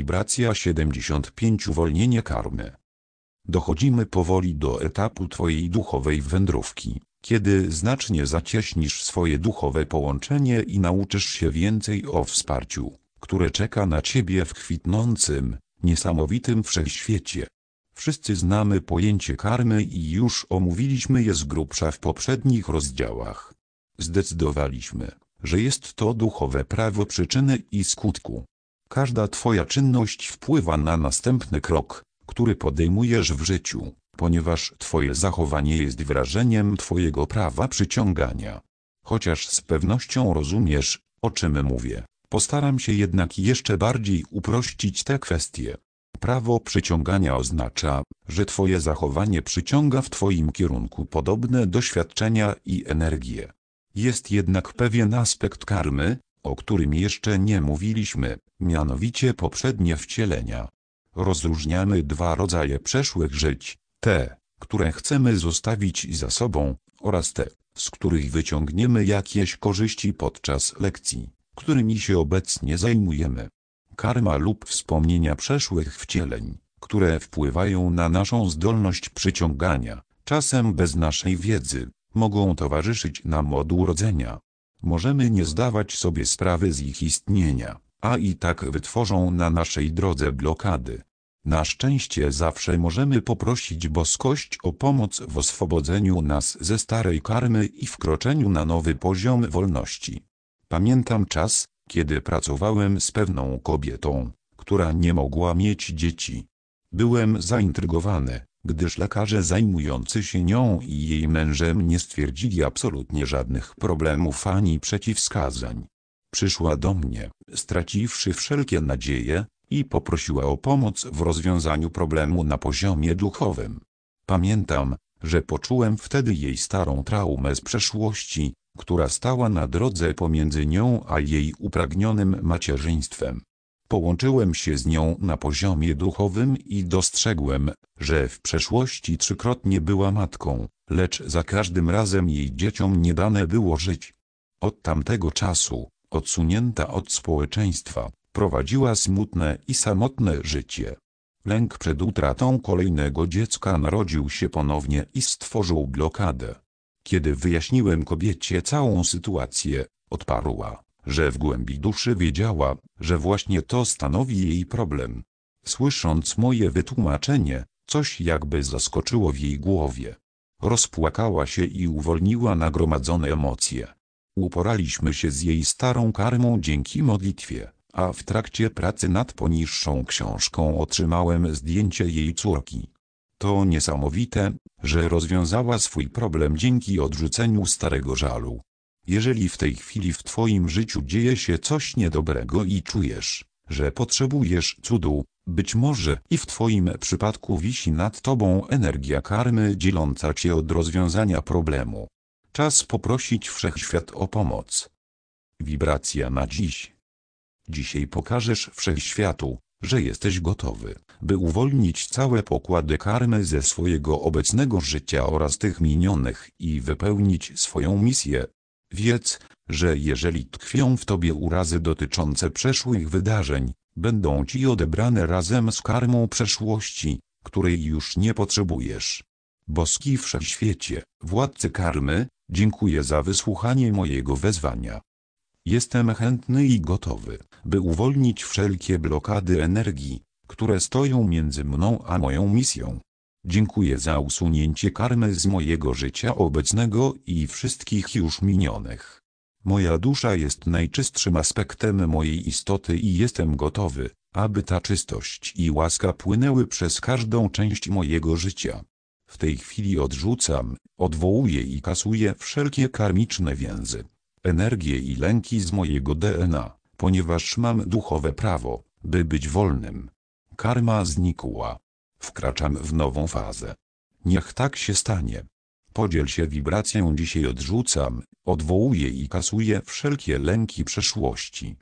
Wibracja 75 Uwolnienie karmy. Dochodzimy powoli do etapu Twojej duchowej wędrówki, kiedy znacznie zacieśnisz swoje duchowe połączenie i nauczysz się więcej o wsparciu, które czeka na Ciebie w kwitnącym, niesamowitym wszechświecie. Wszyscy znamy pojęcie karmy i już omówiliśmy je z grubsza w poprzednich rozdziałach. Zdecydowaliśmy, że jest to duchowe prawo przyczyny i skutku. Każda Twoja czynność wpływa na następny krok, który podejmujesz w życiu, ponieważ Twoje zachowanie jest wyrażeniem Twojego prawa przyciągania. Chociaż z pewnością rozumiesz, o czym mówię, postaram się jednak jeszcze bardziej uprościć te kwestie. Prawo przyciągania oznacza, że Twoje zachowanie przyciąga w Twoim kierunku podobne doświadczenia i energię. Jest jednak pewien aspekt karmy, o którym jeszcze nie mówiliśmy, mianowicie poprzednie wcielenia. Rozróżniamy dwa rodzaje przeszłych żyć, te, które chcemy zostawić za sobą, oraz te, z których wyciągniemy jakieś korzyści podczas lekcji, którymi się obecnie zajmujemy. Karma lub wspomnienia przeszłych wcieleń, które wpływają na naszą zdolność przyciągania, czasem bez naszej wiedzy, mogą towarzyszyć nam od urodzenia. Możemy nie zdawać sobie sprawy z ich istnienia, a i tak wytworzą na naszej drodze blokady. Na szczęście zawsze możemy poprosić boskość o pomoc w oswobodzeniu nas ze starej karmy i wkroczeniu na nowy poziom wolności. Pamiętam czas, kiedy pracowałem z pewną kobietą, która nie mogła mieć dzieci. Byłem zaintrygowany, gdyż lekarze zajmujący się nią i jej mężem nie stwierdzili absolutnie żadnych problemów ani przeciwwskazań. Przyszła do mnie, straciwszy wszelkie nadzieje, i poprosiła o pomoc w rozwiązaniu problemu na poziomie duchowym. Pamiętam, że poczułem wtedy jej starą traumę z przeszłości, która stała na drodze pomiędzy nią a jej upragnionym macierzyństwem. Połączyłem się z nią na poziomie duchowym i dostrzegłem, że w przeszłości trzykrotnie była matką, lecz za każdym razem jej dzieciom nie dane było żyć. Od tamtego czasu, odsunięta od społeczeństwa, prowadziła smutne i samotne życie. Lęk przed utratą kolejnego dziecka narodził się ponownie i stworzył blokadę. Kiedy wyjaśniłem kobiecie całą sytuację, odparła, że w głębi duszy wiedziała, że właśnie to stanowi jej problem. Słysząc moje wytłumaczenie, coś jakby zaskoczyło w jej głowie. Rozpłakała się i uwolniła nagromadzone emocje. Uporaliśmy się z jej starą karmą dzięki modlitwie a w trakcie pracy nad poniższą książką otrzymałem zdjęcie jej córki. To niesamowite, że rozwiązała swój problem dzięki odrzuceniu starego żalu. Jeżeli w tej chwili w Twoim życiu dzieje się coś niedobrego i czujesz, że potrzebujesz cudu, być może i w Twoim przypadku wisi nad Tobą energia karmy dzieląca Cię od rozwiązania problemu. Czas poprosić Wszechświat o pomoc. Wibracja na dziś. Dzisiaj pokażesz wszechświatu, że jesteś gotowy, by uwolnić całe pokłady karmy ze swojego obecnego życia oraz tych minionych i wypełnić swoją misję. Wiedz, że jeżeli tkwią w tobie urazy dotyczące przeszłych wydarzeń, będą ci odebrane razem z karmą przeszłości, której już nie potrzebujesz. Boski Wszechświecie, Władcy Karmy, dziękuję za wysłuchanie mojego wezwania. Jestem chętny i gotowy, by uwolnić wszelkie blokady energii, które stoją między mną a moją misją. Dziękuję za usunięcie karmy z mojego życia obecnego i wszystkich już minionych. Moja dusza jest najczystszym aspektem mojej istoty i jestem gotowy, aby ta czystość i łaska płynęły przez każdą część mojego życia. W tej chwili odrzucam, odwołuję i kasuję wszelkie karmiczne więzy energię i lęki z mojego DNA, ponieważ mam duchowe prawo, by być wolnym. Karma znikła. Wkraczam w nową fazę. Niech tak się stanie. Podziel się wibracją dzisiaj odrzucam, odwołuję i kasuję wszelkie lęki przeszłości,